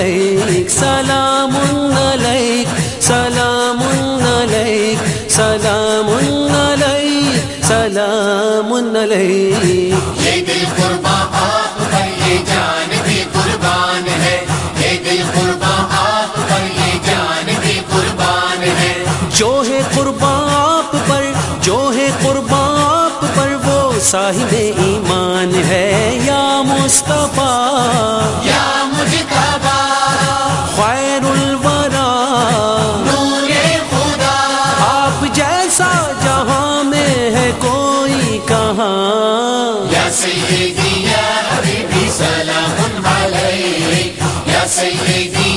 علیک سلام علیک سلام علیک سلام علیک سلام علیک۔ یہ دل قربان آپ پر یہ جان بھی قربان ہے۔ یہ دل قربان آپ پر یہ جان بھی قربان ہے۔ جو ہے قربان آپ پر جو ہے قربان آپ پر وہ صاحب ایمان ہے۔ یا مصطفیٰ۔ یا خیر الورا۔ نور خدا۔ آپ جیسا جہاں میں ہے کوئی کہاں۔ یا سیدی یا حبیبی سلام علیک۔ یا سیدی